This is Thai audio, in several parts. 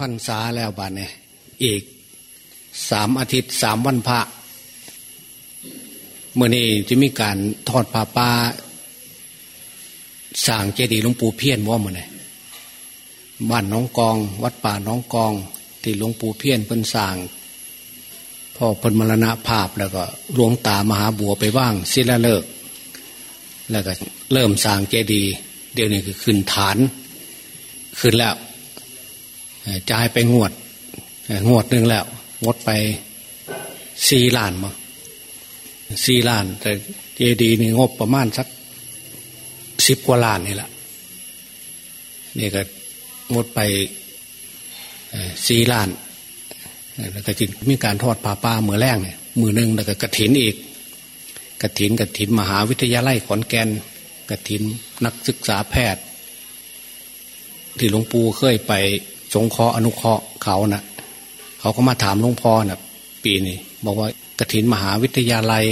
พันษาแล้วบาดเนี่ยอีกสามอาทิตย์สามวันพระเมื่อนี้จะมีการทอดผ้าป่าสร้างเจดีย์หลวงปู่เพี้ยนว่าเมื่อไงบ้านน้องกอง วัดป่าน้องกอง ที่หลวงปู่เพี้ยนเพิ่นสร้างพ่อเพิ่นมรณภาพแล้วก็หลวงตามหาบัวไปว่างศิลาเลิก แล้วก็เริ่มสร้างเจดีย์เดี๋ยวนี้คือขึ้นฐาน ขึ้นแล้ว จ่ายไปงวด งวดหนึ่งแล้ว งดไปสี่ล้านมั้งสี่ล้าน แต่เจดีนี่งบประมาณสักสิบกว่าล้านนี่แหละนี่ก็งดไปสี่ล้านแล้วก็จิมีการทอดผ้าป่าเมือแรกเนี่ยมือหนึ่งแล้วก็กระถินอีกกระถินกระถินมหาวิทยาลัยขอนแก่นกระถินนักศึกษาแพทย์ ที่หลวงปู่เคยไป สงเคราะห์อนุเคราะห์เขานะ่ะ เขาก็มาถามหลวงพ่อนะ่ะ ปีนี้บอกว่ากระถินมหาวิทยาลัย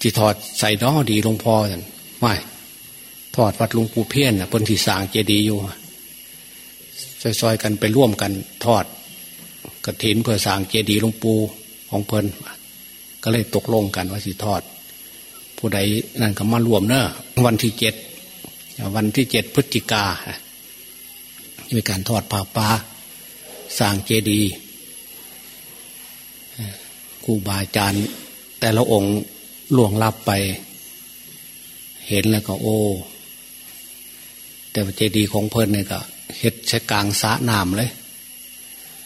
จีถอดใส่น้อดีหลวงพ่อสันไม่ถอดวัดหลวงปู่เพี้ยนนะ่ะบนที่สางเจดีย์อยู่ซอยๆกันไปร่วมกันทอดกระถินเพื่อสางเจดีย์หลวงปู่ของเพลินก็เลยตกลงกันว่าสิทอด ผู้ใดนั่นก็มารวมเนอะวันที่เจ็ดวันที่เจ็ดพฤศจิกา มีการทอดผ้าป่าสร้างเจดีย์ครูบาอาจารย์ แต่ละองค์ล่วงลับไป เห็นแล้วก็โอ้ แต่ว่าเจดีย์ของเพิ่นเนี่ยก็เฮ็ดใช้กลางสะน้ำเลย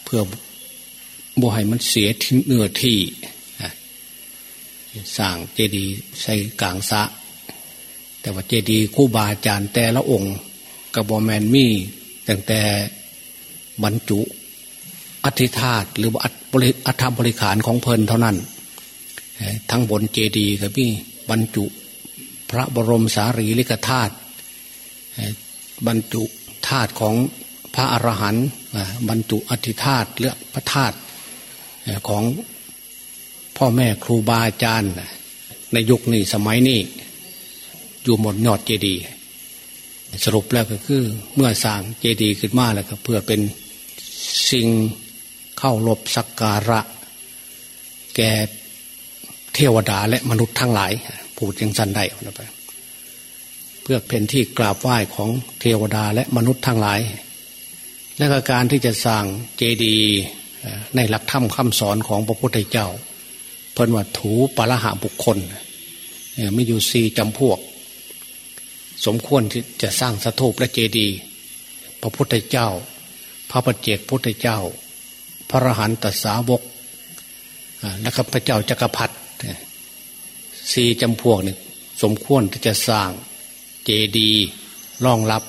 เพื่อบ่ให้มันเสียทิ้งเนื้อที่สร้างเจดีย์ใช้กลางสะ แต่ว่าเจดีย์คู่บาอาจารย์แต่ละองค์กับบอแมนมี ตั้งแต่บรรจุอธิธาตหรือว่าอัฐบริขารของเพลินเท่านั้น ทั้งบนเจดีย์ก็มีบรรจุพระบรมสารีริกธาตุบรรจุธาตุของพระอรหันต์บรรจุอธิธาตหรือพระธาตุของพ่อแม่ครูบาอาจารย์ ในยุคนี้สมัยนี้อยู่หมดยอดเจดีย์ สรุปแล้วก็คือ เมื่อสร้างเจดีย์ขึ้นมาแล้วก็เพื่อเป็นสิ่งเข้ารบสักการะ แก่เทวดาและมนุษย์ทั้งหลายพูดยังสันได้ไป เพื่อเป็นที่กราบไหว้ของเทวดาและมนุษย์ทั้งหลาย และการที่จะสร้างเจดีย์ในหลักธรรมคำสอนของพระพุทธเจ้า เพิ่นว่าถูปละหะบุคคลไม่อยู่สี่จำพวก สมควรที่จะสร้างสถูปและเจดีย์พระพุทธเจ้า พระปฏิเจกพุทธเจ้า พระรหันตสาวกและข้าพเจ้าจักรพรรดิสี่จำพวกหนี่งสมควรที่จะสร้างเจดีย์รองรับ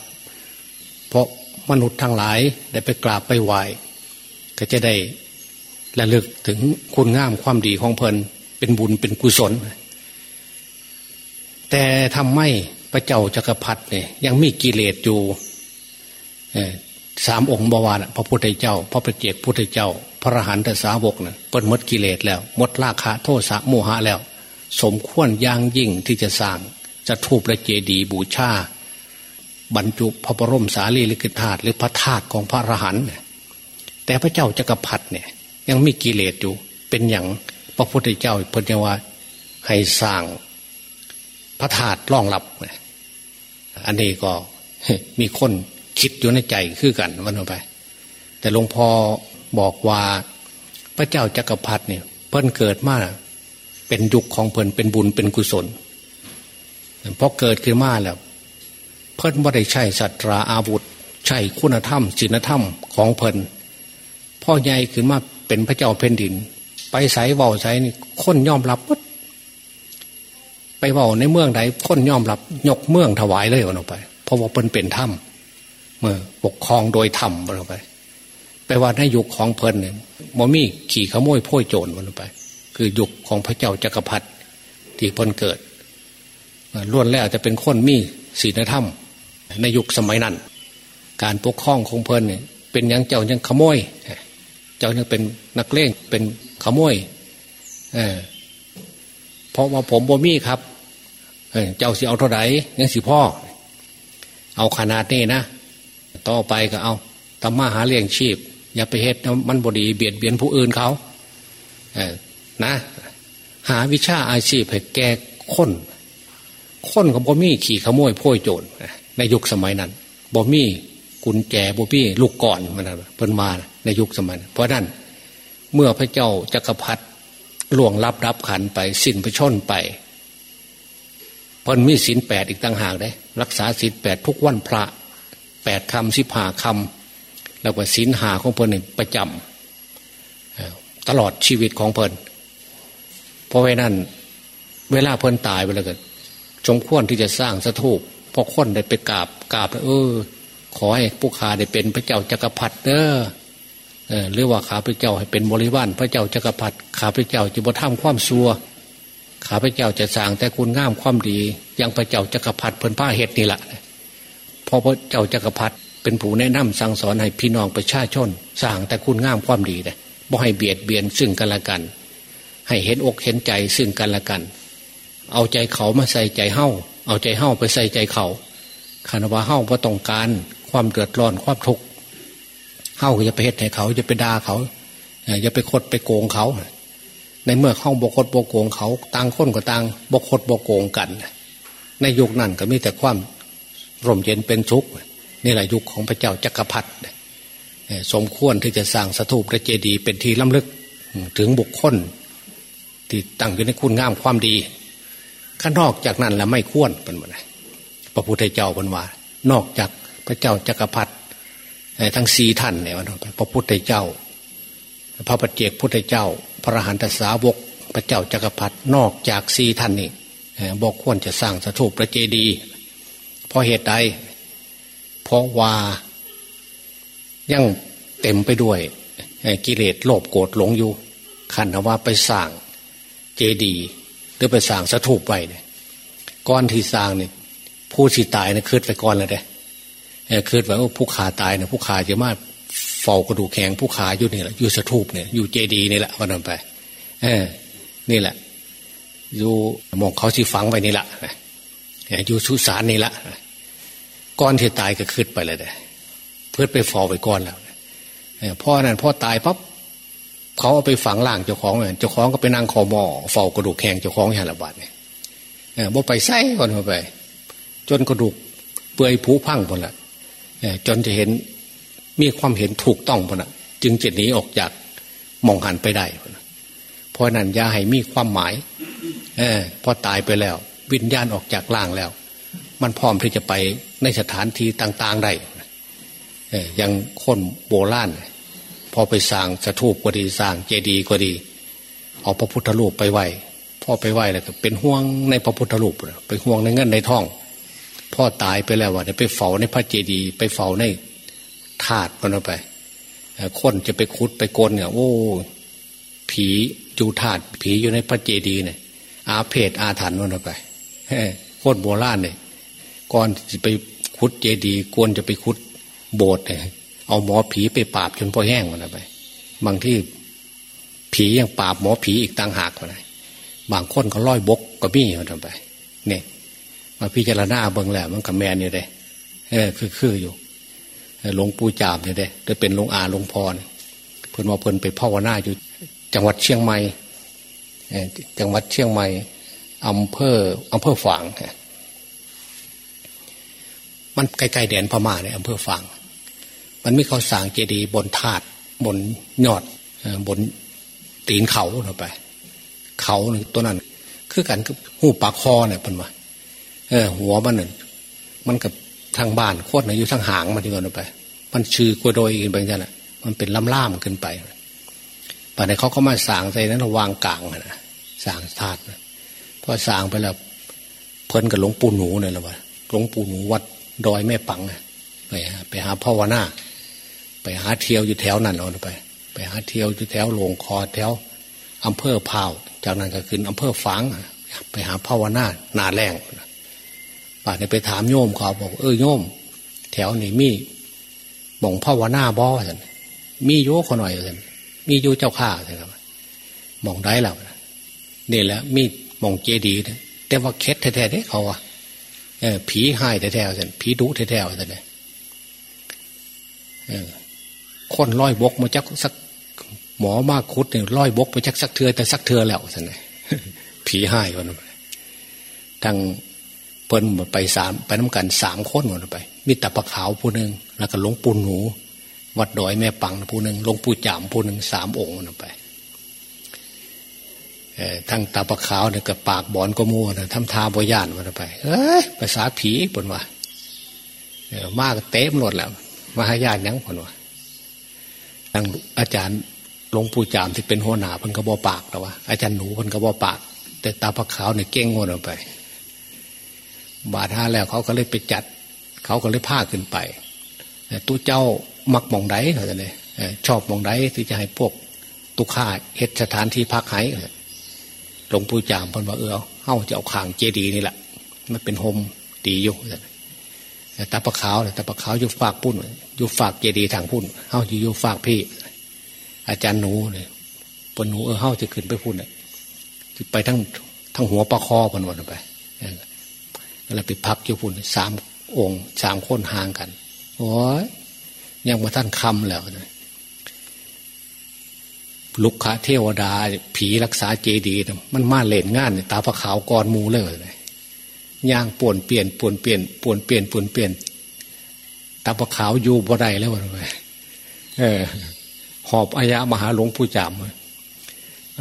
เพราะมนุษย์ทั้งหลายได้ไปกราบไปไหว้ก็จะได้ระลึกถึงคุณงามความดีของเพลินเป็นบุญเป็นกุศล แต่ทำไม่ พระเจ้าจักรพรรดิเนี่ยยังมีกิเลสอยู่สามองค์บวรพระพุทธเจ้า พระประเจกพุทธเจ้า พระรหันตสาวกเนี่ยเปิดมดกิเลสแล้วมดราคะโทษะโมหะแล้ว สมควรย่างยิ่งที่จะสร้างจะทูบและเจดีบูชาบรรจุพระบรมสารีริกธาตุหรือพระธาตุของพระอรหันต์แต่พระเจ้าจักรพรรดิเนี่ย ยังมีกิเลสอยู่ เป็นอย่างพระพุทธเจ้าเพิ่นว่าให้สร้าง พระธาตุรองรับอันนี้ก็มีคนคิดอยู่ในใจคือกันวันไป แต่หลวงพ่อบอกว่าพระเจ้าจักรพรรดิเนี่ย เพิ่นเกิดมาเป็นยุคของเพิ่นเป็นบุญเป็นกุศลเพอเกิดขึ้นมาแล้ว เพิ่นว่าได้ใช้สัตราอาวุธ ใช้คุณธรรมศีลธรรมของเพิ่นพ่อใหญ่ขึ้นมาเป็นพระเจ้าแผ่นดิน ไปใส่เบาใส่นี่คนยอมรับปุ๊ ไปเบาในเมืองใดคนยอมรับยกเมืองถวายเลยวนออกไป เพราะว่าเป็นเป็นถ้ำเมื่อปกครองโดยธรรมวนออกไปไปว่าในยุคของเพลินเนี่ยมมีขี่ขโมยพ่อยโจรวันออกไป คือยุคของพระเจ้าจักรพรรดิที่เพลินเกิดล้วนแล้วจะเป็นคนมีศีลธรรม ในยุคสมัยนั้น การปกครองของเพลินเนี่ยเป็นยังเจ้ายังขโมย เจ้ายังเป็นนักเลงเป็นขโมย เออ ราะว่าผมบ่มีครับเจ้าสิเอาเท่าไหร่ยังสิพ่อ เอาขนาดนี้นะ ต่อไปก็เอาทำมาหาเลี้ยงชีพ อย่าไปเฮ็ดมันบดีเบียดเบียนผู้อื่นเขาเอนะ หาวิชาอาชีพให้แก่คนคนกับบ่มีขี่ขโมยพ่อยโจรในยุคสมัยนั้นบ่มีกุญแจบ่มีลูกก่อนมันเพิ่นมาในยุคสมัยเพราะนั้นเมื่อพระเจ้าจักรพรรดิ ล่วงรับรับขันไปสิ้นพระชนไปเพิ่นมีศีลแปดอีกต่างหากได้รักษาศีลแปดทุกวันพระแปดคำสิบห้าคำแล้วก็ศีลหาของเพลินประจำตลอดชีวิตของเพลินเพราะไว้นั่น เวลาเพลินตายไปแล้วก็สมควรที่จะสร้างสถูปพอคนได้ไปกราบกราบเออ ขอให้ผู้ขาได้เป็นพระเจ้าจักรพรรดิเด้อ หรือว่าข้าพเจ้าให้เป็นบริวารพระเจ้าจักรพรรดิข้าพเจ้าจะบ่ทำความซัวข้าพเจ้าจะสร้างแต่คุณงามความดียังพระเจ้าจักรพรรดิเพิ่นผ้าเฮ็ดนี่แหละพอพระเจ้าจักรพรรดิเป็นผู้แนะนำสั่งสอนให้พี่น้องประชาชนสร้างแต่คุณงามความดีเลยบ่ให้เบียดเบียนซึ่งกันและกัน ให้เห็นอกเห็นใจซึ่งกันและกัน เอาใจเขามาใส่ใจเฮ้าเอาใจเฮ้าไปใส่ใจเขาคานว่าเฮ้าเพราต้องการความเดือดร้อนความทุกข์ เฮ้าจะไปเหตุให้เขาจะไปด่าเขาอย่าไปคดไปโกงเขา ในเมื่อเข้าบกคดบกโกงเขาต่างคนก็ต่างบกคดบกโกงกัน ในยุคนั้นก็มีแต่ความร่มเย็นเป็นทุกข์นี่แหละยุคของพระเจ้าจักรพรรดิสมควรที่จะสร้างสถูปพระเจดีย์เป็นที่ล้ำลึกถึงบุคคล ที่ตั้งอยู่ในคุณงามความดี ข้านอกจากนั้นแล้วไม่ควรเป็นไงพระพุทธเจ้าเป็นว่านอกจากพระเจ้าจักรพรรดิ ทั้งสี่ท่านเนี่ยวันพระพุทธเจ้า พระปฏิเจกพุทธเจ้า พระหันตสาวก พระเจ้าจักรพรรดินอกจากสี่ท่านนี่บอกควรจะสร้างสถูปพระเจดีย์เพราะเหตุใดเพราะว่ายังเต็มไปด้วยกิเลสโลภโกรธหลงอยู่ขันว่าไปสร้างเจดีย์หรือไปสร้างสถูปไว้เนี่ยก้อนที่สร้างเนี่ยผู้ที่ตายเนี่ยคืดไปก่อนเลยเด้ เคืดไว้ว่าผู้ขาตายเนี่ยผู้ขาจะมาเฝ้ากระดูกแข็งผู้ขาอยู่นี่แหละอยู่สถูปเนี่ยอยู่เจดีนี่แหละวันนั้นไปเออนี่แหละ อยู่มองเขาที่ฝังไว้นี่แหละอยู่สุสานนี่แหละก้อนที่ตายก็คืดไปเลยเด้เพื่อไปฟอไปก้อนแล้วพ่อนั้นพ่อตายปั๊บเขาเอาไปฝังล่างเจ้าของเนี่ยเจ้าของก็ไปนั่งคอมอเฝ้ากระดูกแข็งเจ้าของอย่างละบาดเนี่ยบ่ไปใส่ก่อนไป จนกระดูกเปื่อยผุพังหมดละ จนจะเห็นมีความเห็นถูกต้องพนะจึงจะหนีออกจากมองหันไปได้เพราะนั้นยาให้มีความหมายอพอตายไปแล้ว วิญญาณออกจากล่างแล้ว มันพร้อมที่จะไปในสถานที่ต่าง ๆได้ยังคนโบราณพอไปสร้างสถูปก็ดีสร้างเจดีย์ก็ดี เอาพระพุทธรูปไปไหวพ่อไปไหวแล้วก็เป็นห่วงในพระพุทธรูปไปห่วงในเงินในทอง พ่อตายไปแล้ววะไปเฝ้าในพระเจดีย์ไปเฝ้าในถาดมันไปคนจะไปคุดไปกลเนี่ยโอ้ ผีจูถาดผีอยู่ในพระเจดีย์เนี่ยอาเพศอาถรรพ์มันไปโคตรโบราณเนี่ยก่อนจะไปคุดเจดีย์กวนจะไปคุดโบสถ์เนี่ยเอาหมอผีไปปราบจนพอแห้งมันไป บางที่ผียังปราบหมอผีอีกต่างหากมันบางคนก็ร้อยบกก็มีมันไป เนี่ย มาพิจารณาเบิ่งแล้วมันกับแมนนี่เลยเออคือคืออยู่หลวงปู่จามเนี่ยเด้จะเป็นหลวงอาหลวงพ่อเพิ่นว่าเพิ่นไปภาวนาอยู่ จังหวัดเชียงใหม่จังหวัดเชียงใหม่อำเภออำเภอฝางมันใกล้ๆแดนพม่าเนี่ยอำเภอฝาง มันไม่เขาสางเจดีย์บนธาตุบนยอดบนตีนเขาเราไป เขาหนึ่งตัวนั้น คือกันคือหูปากคอเนี่ยเป็นว่า เออ หัวมันหนึ่งมันกับทางบ้านโคตรนะอยู่ทางหางมันที่กันไป มันชื่อกลัวโดยอีกบางอย่างน่ะ มันเป็นล่ำล่ามขึ้นไปป่านในเขาก็มาสางใส่นั้นวางกลางนะสางธาตุพอสางไปแล้วเพิ่นกับหลวงปู่หนูเนี่ยละวะหลวงปู่หนูวัดดอยแม่ปังไปไปหาภาวนาไปหาเที่ยวอยู่แถวนั้นเอาไป ไปหาเที่ยวอยู่แถวหลวงคอแถวอำเภอพาว จากนั้นก็ขึ้นอำเภอฝางไปหาภาวนานาแรง ป่าเนี่ยไปถามโยมเขาบอก เออโยม แถวนี้มีมองภาวนาบ่อสันมีโยขหน่อยสันมีโยเจ้าข้าสันครับมองได้แล้วนี่แหละมีมองเจดีแต่ว่าเคสแท้ๆเนี่ยเขาอะผีหายแท้ๆสันผีดุแท้ๆสันเลยคนร้อยบกมาจักสักหมอมากคุดเนี่ยร้อยบกไปจักสักเทือแต่สักเทือแล้วสันเลยผีหายวันทาง เปิ้นไปสามไปน้ำกันสามคนวันไปมีตาปะขาวผู้หนึ่งแล้วก็หลวงปู่หนู วัดดอยแม่ปังผู้หนึ่งหลวงปู่จามผู้หนึ่งสามองค์วันไปทั้งตาปะขาวเนี่ยกับปากบอนก็มัวนะทำทาบอย่านมันไป เอ้ยภาษาผีปนว่ามากเต็มหมดแล้วมาหายานยังปนว่าทางอาจารย์หลวงปู่จามที่เป็นหัวหน้าพันกระบอปากแต่ว่าอาจารย์หนูพันกระบอปาก แต่ตาปะขาวเนี่ยเก่งงดออกไป บาดห้าแล้วเขาก็เลยไปจัด เขาก็เลยพาขึ้นไปตู้เจ้ามักมองไดเขาจะเนี่ยชอบมองไดที่จะให้พวกตุข่าเฮ็ดสถานที่พักให้หลวงปู่จามพันว่าเออเฮ้าจะเอาขางเจดีนี่แหละมันเป็นโฮมตีอยู่แต่ตาปะขาวแต่ตาปะขาวอยู่ฝากปุ้นอยู่ฝากเจดีทางปุ้นเฮ้าอยู่อยู่ฝากพี่ อาจารย์หนูเนี่ยปนหนูเออเฮ้าจะขึ้นไปพุ่นเนี่ยไปทั้งทั้งหัวปลาคอพันวันไป แล้วไปพักอยู่พุ่นสามองค์สามคนห่างกันโอ้ยยังมาท่านคำแล้วนะลุกขะเทวดา ผีรักษาเจดีย์มันมาเล่นงานตาพระขาวกรมูเลยย่างป่วนเปลี่ยนป่วนเปลี่ยนป่วนเปลี่ยนป่วนเปลี่ยนตาพระขาวอยู่บ่ได้แล้วไปเออ หอบอายะมหาหลวงปู่จาม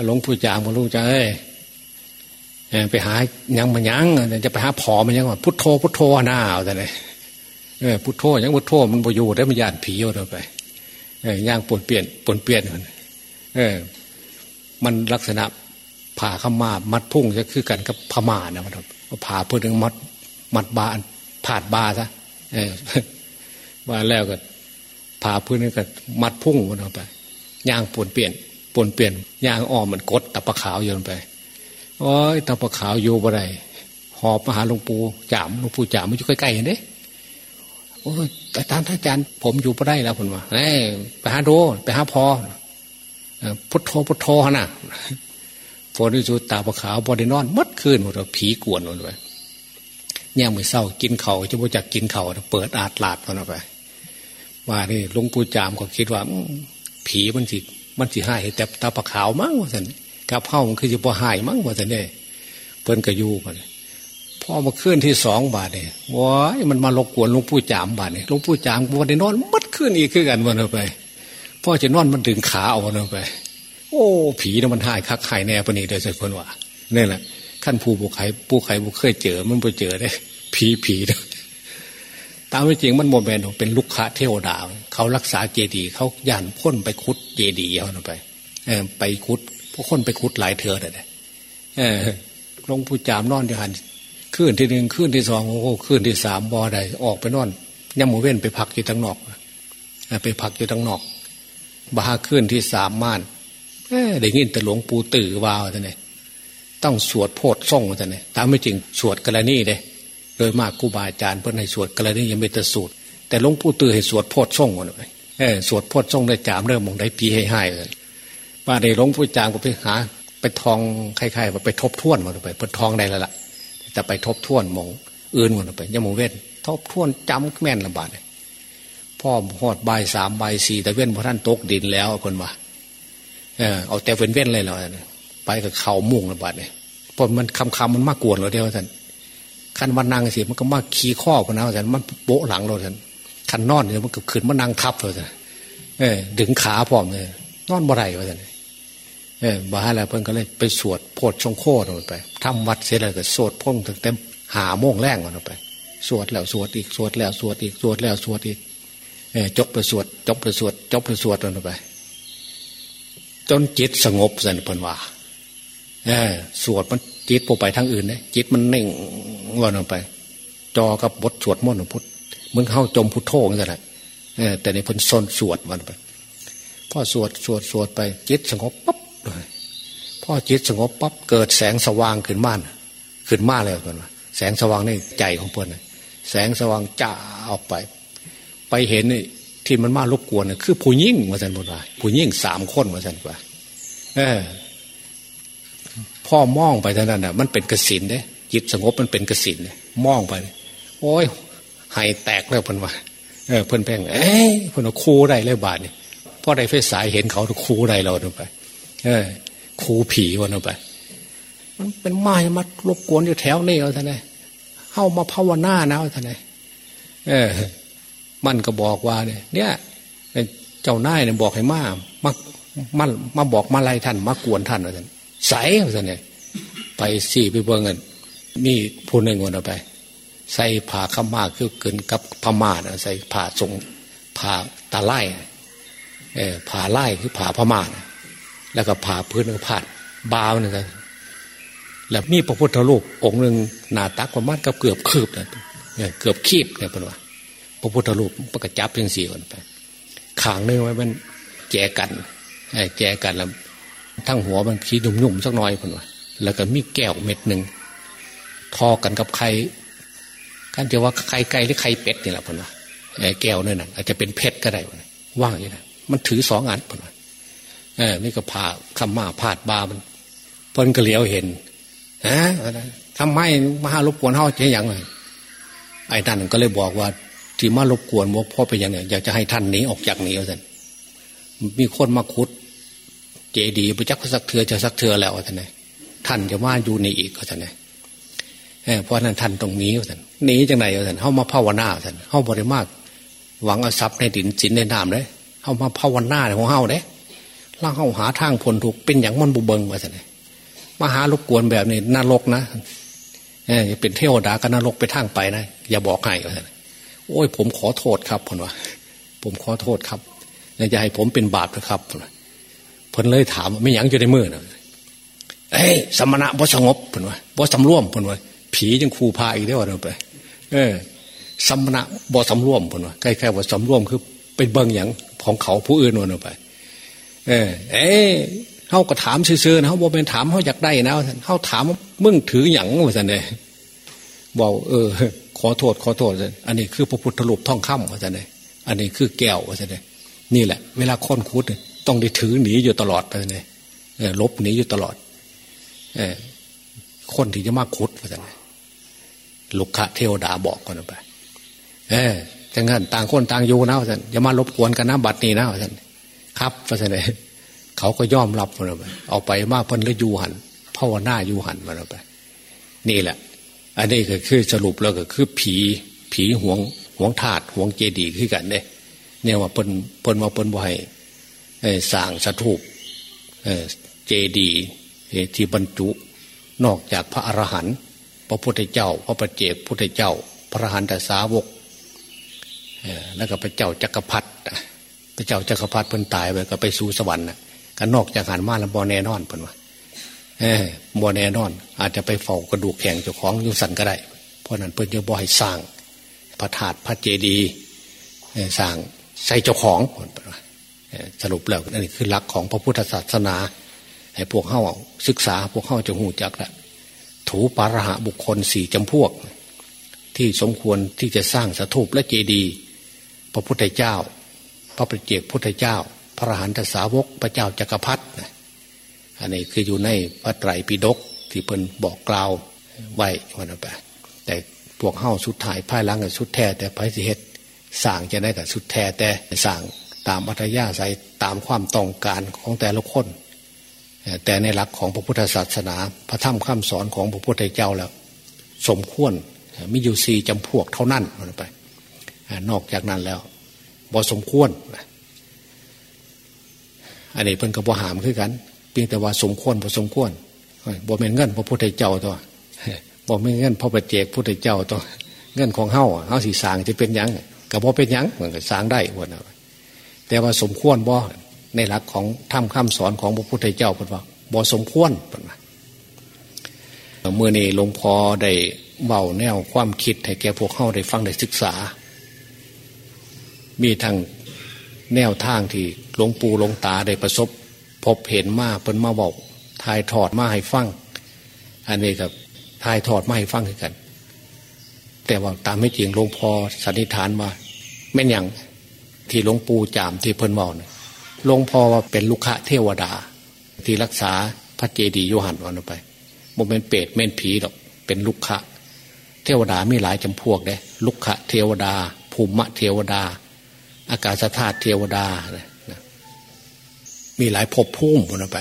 หลวงปู่จามก็รู้จะเอ้ ไปหายังมายังจะไปหาผอมันยังว่าพุทโธพุทโธหน้าเอาแต่ไหนพุทโธยังพุทโธมันบ่อยู่ได้มันยานผีเอาไปย่างปนเปลี่ยนปนเปลี่ยนเออ มันลักษณะผ่าขมามัดพุ่งจะคือกันกับพม่านะมันผ่าเพื่อถึงมัดมัดบาผ่าดบาซะเออว่าแล้วก็ผ่าเพื่อนึงก็มัดพุ่งมันออกไปย่างปนเปลี่ยนปนเปลี่ยนย่างอ้อมมันกดตะปะขาวโยนไป โอ้ยตะปะขาวโยบ่ได้หอบมาหาหลวงปู่จามหลวงปู่จามมันอยู่ใกล้ๆเห็นเด้โอ้ยแต่ตามท่านอาจารย์ผมอยู่บ่ได้แล้วผมว่าเอ้ไปหาโดไปหาพอพุทโธพุทโธนะฝนที่สุดตาปะขาวบอดนอนมัดคืนหมดผีกวนหมดเลยเนี่ยมือเศร้ากินเขาจะบ่จักกินเขาเปิดอาดลาดมันออกไปว่านี่หลุงปู่จามก็คิดว่า ผีมันสิมันสิหาแต่ตาปะขาวมั้งว่าสัน กับเ้ามันคือจะบ่หายมั้งว่าสันเนี่ยเปิ้นกระยูมันพอมาขึ้นที่สองบาทเนี่ยว้ายมันมาลบกวนลุงปู่จามบาทเนี่ยลุงปู่จามบอดนอนมัดขึ้นอีกคือกันมันไปพ่อจะนอนมันดึงขาเอาเนไป โอ้ ผีนะมันหายคักหายแน่ปนีเดี๋ยวจะคนว่านี่แหละขั้นผู้บุกไข่ผู้ไข่บุกเคยเจอมันไปเจอได้ผีผีนะตามจริงมันโมเมนต์เป็นลูกค้าเทวดาเขารักษาเจดีย์เขาย่านพ่นไปคุดเจดีย์เอาไปไปคุด พวกคนไปคุดหลายเถื่อเลยเออลงผู้จามนอนเดียวหันขึ้นที่หนึ่งขึ้นที่สองโอ้โหขึ้นที่สามบอใดออกไปนอนย่ำหมูเว้นไปพักอยู่ทั้งนอกไปพักอยู่ทั้งนอกบาขึ้นที่สามม่านได้ยินแต่หลวงปู่ตื่อวาวท่านเนี่ยต้องสวดโพดส่งท่านเนี่ยตามไม่จริงสวดกระนี่เลยโดยมากครูบาอาจารย์เพื่อนให้สวดกระนี่ยังไม่ตะสูตร แต่หลวงปู่ตื่อให้สวดโพดส่งหมดเลยสวดโพดส่งได้จามเริ่มมองได้ปีให้ให้เลย ว่าในหลวงปู่จางก็ไปหา ไปทองคล้ายๆไปทบทวนหมดไปเปิดทองได้แล้วล่ะแต่ไปทบทวนมองอื่นหมดไปยังมองเว้นทบทวนจำแม่นลำบากเลยพ่อหอดใบสามใบสี่แต่เว้นพระท่านตกดินแล้วคนว่าเออเอาแต่เว้นเว้นเลยเราไปกับเขามุ่งระบาดเนี่ยพอมันคำคำมันมากกวนเราเดียวท่านขันวันนางสิมันก็มากขี้ข้อพนะท่านมันโบะหลังเราท่านขันนอนเนี่ยมันก็ขึ้นมันนางทับเราท่านเออดึงขาพร้อมเลยนอนบ่ไรวะท่าน เออบ้าแล้วเพิ่นก็เลยไปสวดโพดชงโคตรไปทำวัดเสร็จแล้วก็สวดพ่งถึงเต็มหาโมงแรงกันไป สวดแล้วสวดอีกสวดแล้วสวดอีกสวดแล้วสวดอีกจบปสวด จบปสวด จบปสวดลงไป จนจิตสงบสันพันว่าเออสวดมันจิตพอไปทั้งอื่นเนี่ยจิตมันเน่งวันลงไป จอกับบทสวดมนต์พุทธมึงเข้าจมพุทโธนั่นแหละแต่ในพันซนสวดวันไปพ่อสวดสวดสวดไปจิตสงบปั๊บ พ่อจิตสงบปั๊บเกิดแสงสว่างขึ้นมานขึ้นมาเลยคนว่าแสงสว่างในใจของเพื่อนแสงสว่างจ้าออกไป ไปเห็นที่มันมารบกวนน่คือผู้ยิ่งมาสันบุญว่าผู้ยิ่งสามคนมาสันกว่าเออพ่อมองไปเท่านั้นอะ มันเป็นกสินเด้จิตสงบมันเป็นกสินเนี่ยมองไป โอ้ยหายแตกแล้วเพิ่นว่าเออเพิ่นแพงเอ้ยเพิ่นเอาคูได้เลยบาทเนี่ราะได้ไฟสายเห็นเขาครูใดเราลงไป เออครูผีวันนู้ไป มันเป็นไม้มารบกวนอยู่แถวนี้เอาท่านไงเข้ามาภาวนานะเอาท่านไงเออ มันก็บอกว่าเนี่ยเนี่ยเจ้านายเนี่ยบอกให้มามามามาบอกมาไล่ท่าน มากวนท่านเอาท่านใส่เอาท่านไงไปสี่ไปเบิ่งเงินนี่ผู้หนึ่งวันไป ใส่ผ่าข้ามาคือเกินกับพม่าใส่ผ่าทรงผ่าตาไล่เออผ่าไล่คือผ่าพม่า แล้วก็ผ่าพื้นก็ผ่าบาวนี่นะแล้วมีพระพุทธรูปองค์หนึ่งหนาตักประมาณกับเกือบคืบเนี่ยเกือบคีบเนี่ยเป็นว่า พระพุทธรูปประกจับเพียงสี่คนไปขางเนื้อไว้มันแจกันแจกันแล้วทั้งหัวมันขี้นุ่มๆสักน่อยเป็นว่าแล้วก็มีแก้วเม็ดหนึ่งทอกันกับใครกันจะว่าไข่ไก่หรือไข่เป็ดนี่แหละพนว่าแก้วเนี่ยนะอาจจะเป็นเพชรก็ได้ว่างอย่างนี้นะมันถือสองอันพนว่า เออนี่ก็ผ่าคำมาผาดบามันเพิ่นก็เลี้ยวเห็นฮะทำไมมาหารบกวนเฮาจะอย่างไรไอ้ท่านก็เลยบอกว่าที่มารบกวนว่าพ่อไปยังไงอยากจะให้ท่านหนีออกจากนี้ท่านมีคนมาคุด เจดีไปจักสักเถือจะสักเถือแล้วท่านไงท่านจะมาอยู่ในอีกท่านไงเพราะนั้นท่านตรงนี้ท่านหนีจังไหนท่านเข้ามาภาวนาท่านเข้าบริมาก หวังเอาทรัพย์ในดินสินในน้ำเลยเข้ามาภาวนาของเข้าเด้ ล่างเข้าหาทางผลถูกเป็นอย่างมันบุเบิงว่าท่านมาหารบกวนแบบนี้นรกนะเออเป็นเทวดาก็นรกไปทางไปนะอย่าบอกให้ว่าท่านโอ้ย ผมขอโทษครับพนว่า ผมขอโทษครับอย่าให้ผมเป็นบาปนะครับพนเลยถามไม่ยังจะได้มือนะเอ้สมณะบ่สงบพนว่าบ่สำรวมพนว่าผียังคูพาอีกได้ว่าเราไป เออสมณะบ่สำรวมพนว่าใกล้ๆว่สำรวมคือเป็นเบิงอย่างของเขาผู้อื่นวนไป เออเอ้เขาก็ถามซื่อๆนะเขาบอกเป็นถามเขาอยากได้นะเขาถามมึงถืออย่างว่าสันเลยบอกเออ ขอโทษขอโทษอันนี้คือพระพุทธรูปท่องคำว่าสันเลยอันนี้คือแก้วว่าสันเลยนี่แหละ เวลาค้นคุดต้องได้ถือหนีอยู่ตลอดไปเลยลบหนีอยู่ตลอด เออคนที่จะมาคุดว่าสันเลยลุกขะเทวดาบอกกันไป เออจังงั้นต่างคนต่างอยู่นะว่าสันอย่ามารบกวนกันนะบัดนี้นะว่าสัน ครับว่าสันเลยเขาก็ย่อมรับมันไปเอาไปมากเพิ่นแล้วยูหันภาวนายูหันมันไป นี่แหละ อันนี้ก็คือสรุปแล้วก็คือผี ผีห่วงห่วงธาตุห่วงเจดีย์คือกันเนี่ยเนี่ยว่าเพิ่นเพิ่นว่าเพิ่นบ่ให้สร้างสถูปเจดีย์ที่บรรจุนอกจากพระอรหันต์พระพุทธเจ้า พระปเจกพุทธเจ้า พระหันตสาวกแล้วก็พระเจ้าจักรพรรดิ พระเจ้าจักรพรรดิเพิ่นตายไปก็ไปสู่สวรรค์กันนอกจากหันมาแล้วบอแน่นอนเพิ่นว่าเออบอแน่นอน อาจจะไปเฝ้ากระดูกแข็งเจ้าของยุสันก็ได้ เพราะนั้นเพิ่นจะบ่ให้สร้าง พระธาตุพระเจดีย์สร้างใส่เจ้าของสรุปแล้วอันนี้คือหลักของพระพุทธศาสนาให้พวกเข้าศึกษาพวกเข้าจะหูจักแหละถูปาระหะบุคคลสี่จำพวก ที่สมควรที่จะสร้างสถูปและเจดีย์พระพุทธเจ้า พระปฏิเจกพุทธเจ้า พระหันตสาวกพระเจ้าจักรพรรดิอันนี้คืออยู่ในพระไตรปิฎกที่เพิ่นบอกกล่าวไว้วันนั้นไปแต่พวกเฮ้าสุดท้ายภายหลังกับสุดแท้แต่พระสิเหตุสั่งจะได้กับสุดแท้แต่สั่งตามอัธยาศัยตามความต้องการของแต่ละคนแต่ในหลักของพระพุทธศาสนา พระธรรมคำสอนของพระพุทธเจ้าแล้ว สมควรมีอยู่สี่จำพวกเท่านั้นไป นอกจากนั้นแล้ว บ่สมควรอันนี้เพิ่นก็บ่หามคือกันเพียงแต่ว่าสมควรพอสมควรบ่เป็นเงินพระพุทธเจ้าตัวบ่เป็นเงินพระปเจกพุทธเจ้าตัวเงินของเฮ้าเฮ้าสีสางจะเป็นยังกับบ่เป็นยังเหมือนกับสางได้หมดแต่ว่าสมควรบ่ในหลักของธรรมคำสอนของพระพุทธเจ้าเพิ่นว่าบ่สมควรเพิ่นว่าเมื่อนี้หลวงพ่อได้เบาแนวความคิดให้แก่พวกเข้าได้ฟังได้ศึกษา มีทางแนวทางที่หลวงปู่หลวงตาได้ประสบ พบเห็นมาเพิ่นมาบอกทายถอดมาให้ฟังอันนี้กับทายถอดมาให้ฟังกัน แต่ว่าตามไม่จริงหลวงพ่อสันนิษฐานมาแม่นอย่างที่หลวงปู่จามที่เพิ่นบอกเนี่ยหลวงพ่อว่าเป็นลูกขะเทวดา ที่รักษาพระเจดีย์โยหันวันไปโมเป็นเปรตเม่นผีหรอกเป็นลูกขะเทวดามีหลายจำพวกเลยลูกขะเทวดา ภูมิเทวดา อากาศธาตุเทวดามีหลายภพภูมินไป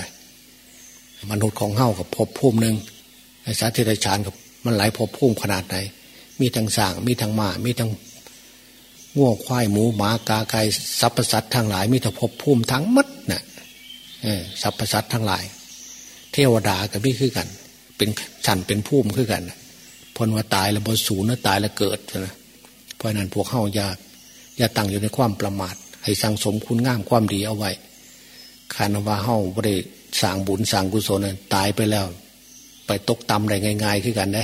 มนุษย์ของเฮากับภพภูมิหนึ่งไอ้สัตว์ที่ไรฉานกับมันหลายภพภูมิขนาดไหน มีทั้งสางมีทั้งหมามีทั้งง่วงควายหมูหมากาไก่สรรพสัตว์ทั้งหลาย มีแต่ภพภูมิทั้งมัดนะ่ะสรรพสัตว์ทั้งหลาย เทวดากับนี่คือกัน เป็นชั้นเป็นภูมิคือกันพนว่าตายแล้วบนสูนะตายแล้วเกิดนะเพราะนั้นพวกเข้าย่า อย่าตั้งอยู่ในความประมาท ให้สังสมคุณงามความดีเอาไว้คานว่าเข้าไม่ได้สั่งบุญสั่งกุศลตายไปแล้ว ไปตกต่ำได้ง่าย ๆ ขึ้นกันได้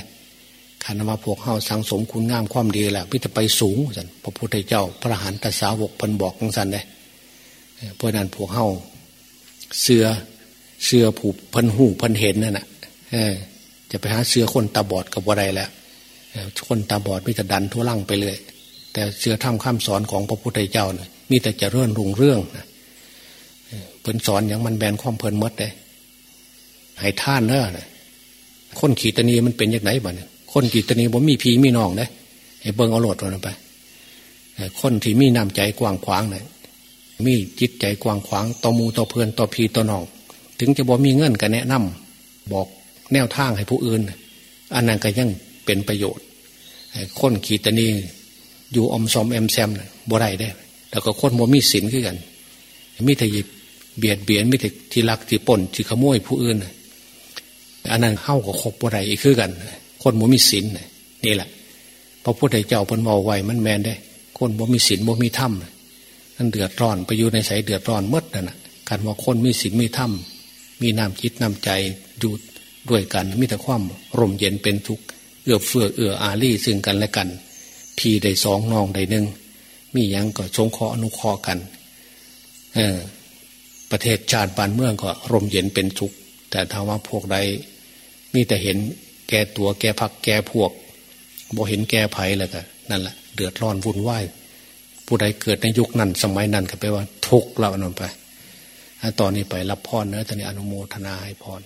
คานว่าพวกเข้าสังสมคุณงามความดีแหละพิจะไปสูงสันพระพุทธเจ้า พระหันตสาวกพันบอกของสันเลยเพราะนั้นพวกเข้าเสือเสือผูกพันหูพันเห็นนั่นแหะจะไปหาเสือคนตาบอดกับอะไรแล้วคนตาบอดไม่จะดันทั่วล่างไปเลย แต่เสือทำข้ามสอนของพระพุทธเจ้าเนี่ยมีแต่จะเรื่อนรุงเรื่องนะเพิ่นสอนอย่างมันแบนความเพลินมดเลยให้ท่านเนอะคนขีตนีมันเป็นอย่างไรบ้างคนขีตนีผมมีพีมีน้องเลยให้เบิ้งเอาโหลดมันไปคนที่มีน้ำใจกว้างขวางเนี่ยมีจิตใจกว้างขวางต่อมูต่อเพื่อนต่อพีต่อน้อง ถึงจะบอกมีเงื่อนกันแนะนำบอกแนวทางให้ผู้อื่น อันนั้นก็ยังเป็นประโยชน์คนขีตนี อยู่อมซอมแอมแซมบ่ได้ได้ แล้วก็คนบ่มีศีลขึ้นกันมิถยิบเบียดเบียนมิถที่รักที่ป่นที่ขโมยผู้อื่นอันนั้นเข้ากับคบบ่ได้อีกคือกัน คนบ่มีศีลนี่แหละพระพุทธเจ้าพันเมาไว้มันแมนได้ คนบ่มีศีลบ่มีธรรมนั่นเดือดร้อนไปอยู่ในสายเดือดร้อนมดนั่นะการว่าคนมีศีลมีธรรมมีน้ำจิตน้ำใจอยู่ด้วยกันมิแต่ความร่มเย็นเป็นทุกข์เอื้อเฟื้อเอื้ออารีซึ่งกันและกัน พี่ได้สองน้องได้หนึ่งมียังก็ชงเคออนุเคอกัน เออ ประเทศชาติบ้านเมืองก็ร่มเย็นเป็นทุกข์แต่ถ้าว่าพวกใดมีแต่เห็นแก่ตัวแก่พักแก่พวกบ่เห็นแก่ภัยแล้วก็นั่นแหละเดือดร้อนวุ่นวายผู้ใดเกิดในยุคนั้น สมัยนั้นก็แปลว่าทุกข์เราอนนไป ตอนนี้ไปรับพรเนะตอนนี้อนุโมทนาให้พร